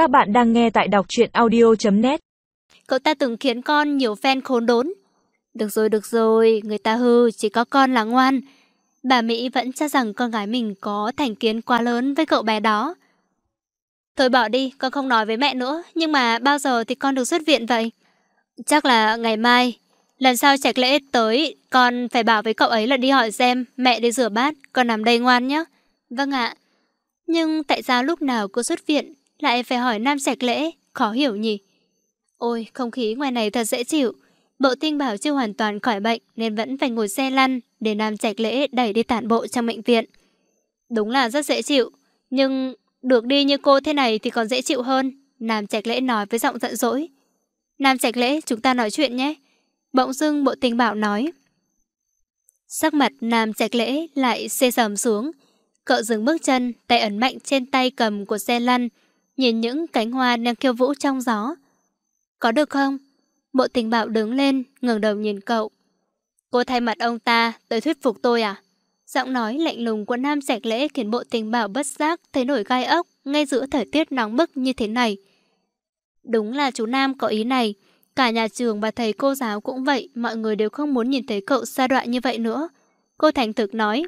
Các bạn đang nghe tại đọc truyện audio.net Cậu ta từng khiến con nhiều fan khốn đốn. Được rồi, được rồi, người ta hư, chỉ có con là ngoan. Bà Mỹ vẫn cho rằng con gái mình có thành kiến quá lớn với cậu bé đó. Thôi bỏ đi, con không nói với mẹ nữa, nhưng mà bao giờ thì con được xuất viện vậy? Chắc là ngày mai. Lần sau trạch lễ tới, con phải bảo với cậu ấy là đi hỏi xem mẹ đi rửa bát, con nằm đây ngoan nhé. Vâng ạ. Nhưng tại sao lúc nào cô xuất viện lại phải hỏi nam sạch lễ, khó hiểu nhỉ? Ôi, không khí ngoài này thật dễ chịu. Bộ tinh bảo chưa hoàn toàn khỏi bệnh nên vẫn phải ngồi xe lăn để nam trạch lễ đẩy đi tản bộ trong bệnh viện. Đúng là rất dễ chịu, nhưng được đi như cô thế này thì còn dễ chịu hơn. Nam trạch lễ nói với giọng giận dỗi. Nam trạch lễ, chúng ta nói chuyện nhé. Bỗng dưng bộ tình bảo nói. Sắc mặt Nam trạch lễ lại xê sầm xuống. Cậu dừng bước chân, tay ấn mạnh trên tay cầm của xe lăn, nhìn những cánh hoa đang khiêu vũ trong gió. Có được không? Bộ tình bạo đứng lên, ngẩng đầu nhìn cậu. Cô thay mặt ông ta, tới thuyết phục tôi à? Giọng nói lạnh lùng của nam sạch lễ khiến bộ tình bảo bất giác thấy nổi gai ốc ngay giữa thời tiết nóng bức như thế này. Đúng là chú Nam có ý này. Cả nhà trường và thầy cô giáo cũng vậy, mọi người đều không muốn nhìn thấy cậu xa đoạn như vậy nữa. Cô thành thực nói.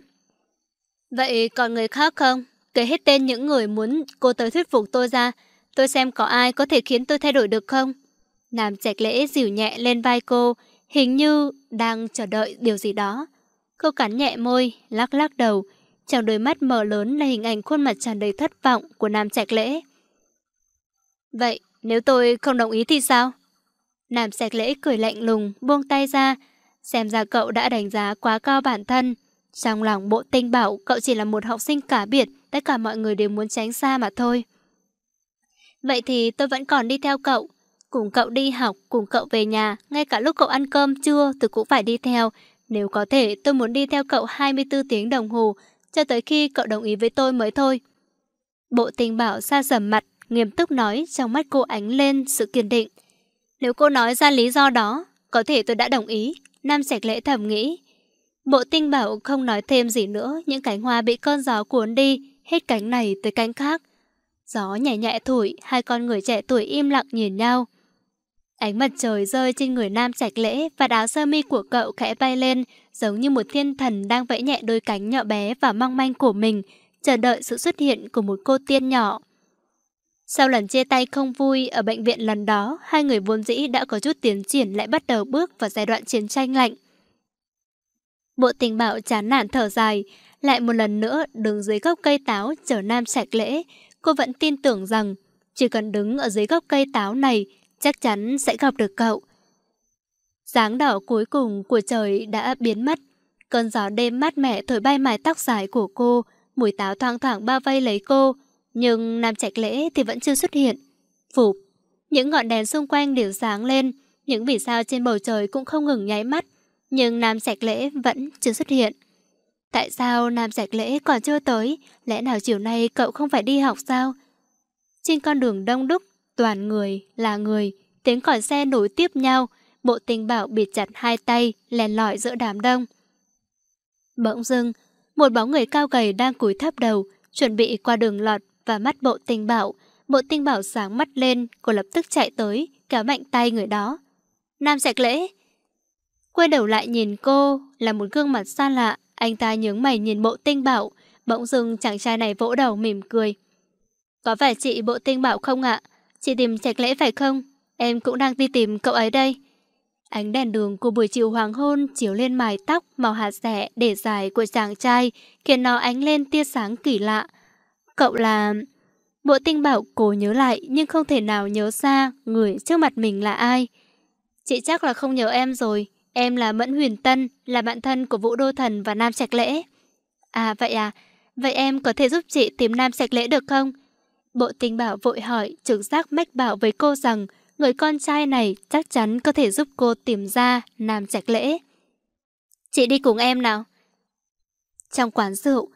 Vậy còn người khác không? Kể hết tên những người muốn cô tới thuyết phục tôi ra. Tôi xem có ai có thể khiến tôi thay đổi được không? Nam Trạch Lễ dìu nhẹ lên vai cô, hình như đang chờ đợi điều gì đó. Cô cắn nhẹ môi, lắc lắc đầu. Trong đôi mắt mở lớn là hình ảnh khuôn mặt tràn đầy thất vọng của Nam Trạch Lễ. Vậy, nếu tôi không đồng ý thì sao? Nam Trạch Lễ cười lạnh lùng, buông tay ra. Xem ra cậu đã đánh giá quá cao bản thân. Trong lòng bộ tinh bảo cậu chỉ là một học sinh cả biệt, tất cả mọi người đều muốn tránh xa mà thôi. Vậy thì tôi vẫn còn đi theo cậu. Cùng cậu đi học, cùng cậu về nhà, ngay cả lúc cậu ăn cơm trưa tôi cũng phải đi theo. Nếu có thể, tôi muốn đi theo cậu 24 tiếng đồng hồ, cho tới khi cậu đồng ý với tôi mới thôi. Bộ tình bảo xa dầm mặt, nghiêm túc nói trong mắt cô ánh lên sự kiên định. Nếu cô nói ra lý do đó, có thể tôi đã đồng ý. Nam sạch lễ thầm nghĩ. Bộ tinh bảo không nói thêm gì nữa, những cánh hoa bị cơn gió cuốn đi, hết cánh này tới cánh khác. Gió nhẹ nhẹ thổi, hai con người trẻ tuổi im lặng nhìn nhau. Ánh mặt trời rơi trên người nam trạch lễ và áo sơ mi của cậu khẽ bay lên, giống như một thiên thần đang vẫy nhẹ đôi cánh nhỏ bé và mong manh của mình, chờ đợi sự xuất hiện của một cô tiên nhỏ. Sau lần chia tay không vui ở bệnh viện lần đó, hai người vốn dĩ đã có chút tiến triển lại bắt đầu bước vào giai đoạn chiến tranh lạnh. Bộ tình bảo chán nản thở dài, lại một lần nữa đứng dưới gốc cây táo chờ nam sạch lễ, cô vẫn tin tưởng rằng chỉ cần đứng ở dưới gốc cây táo này chắc chắn sẽ gặp được cậu. Sáng đỏ cuối cùng của trời đã biến mất. Cơn gió đêm mát mẻ thổi bay mái tóc dài của cô, mùi táo thoang thoảng bao vây lấy cô. Nhưng Nam Trạch Lễ thì vẫn chưa xuất hiện. Phụp, những ngọn đèn xung quanh đều sáng lên, những vì sao trên bầu trời cũng không ngừng nháy mắt. Nhưng Nam Trạch Lễ vẫn chưa xuất hiện. Tại sao Nam Trạch Lễ còn chưa tới? Lẽ nào chiều nay cậu không phải đi học sao? Trên con đường đông đúc, toàn người là người, tiếng còi xe nối tiếp nhau, bộ tình bảo bịt chặt hai tay, lèn lỏi giữa đám đông. Bỗng dưng, một bóng người cao gầy đang cúi thấp đầu, chuẩn bị qua đường lọt và mắt bộ tình bảo. Bộ tình bảo sáng mắt lên, cô lập tức chạy tới, kéo mạnh tay người đó. Nam sạch lễ. Quay đầu lại nhìn cô, là một gương mặt xa lạ, anh ta nhướng mày nhìn bộ tinh bảo, bỗng dưng chàng trai này vỗ đầu mỉm cười. Có phải chị bộ tinh bảo không ạ? Chị tìm trạch lễ phải không? Em cũng đang đi tìm cậu ấy đây. Ánh đèn đường của buổi chiều hoàng hôn chiếu lên mái tóc màu hạt rẻ để dài của chàng trai, khiến nó ánh lên tia sáng kỳ lạ. Cậu là... Bộ tinh bảo cố nhớ lại nhưng không thể nào nhớ ra người trước mặt mình là ai. Chị chắc là không nhớ em rồi. Em là Mẫn Huyền Tân, là bạn thân của Vũ Đô Thần và Nam Trạch Lễ. À vậy à, vậy em có thể giúp chị tìm Nam Trạch Lễ được không? Bộ tình bảo vội hỏi, trực giác mách bảo với cô rằng người con trai này chắc chắn có thể giúp cô tìm ra Nam Trạch Lễ. Chị đi cùng em nào. Trong quán rượu,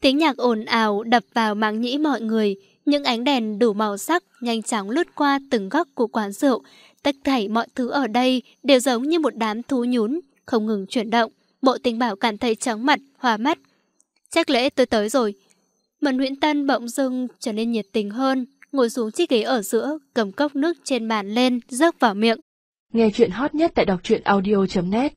tiếng nhạc ồn ào đập vào màng nhĩ mọi người, những ánh đèn đủ màu sắc nhanh chóng lướt qua từng góc của quán rượu. Tất thảy mọi thứ ở đây đều giống như một đám thú nhún, không ngừng chuyển động. Bộ tình bảo cảm thấy chóng mặt, hòa mắt. Chắc lễ tôi tới rồi, Mận Nguyễn Tân bỗng dưng trở nên nhiệt tình hơn. ngồi xuống chiếc ghế ở giữa, cầm cốc nước trên bàn lên, rớt vào miệng. Nghe chuyện hot nhất tại đọc truyện audio.net